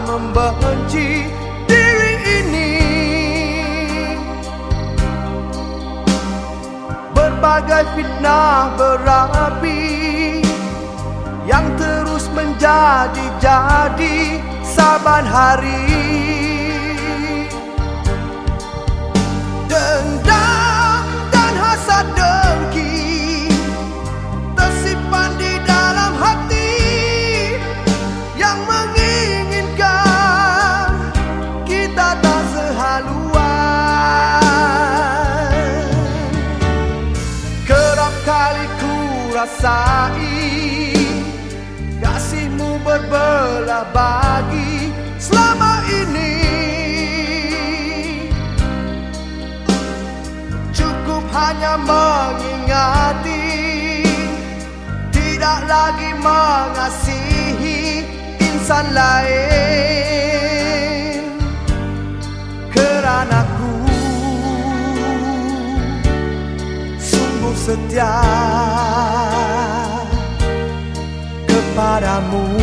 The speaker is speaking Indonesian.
membenci diri ini. Berbagai fitnah berapi Yang terus menjadi-jadi saban hari. Dendam dan hasad dengki Tersimpan di dalam hati Yang mengingat ku rasai Kasihmu berbelah bagi selama ini. Cukup hanya mengingati Tidak lagi mengasihi insan lain. setia kepadamu.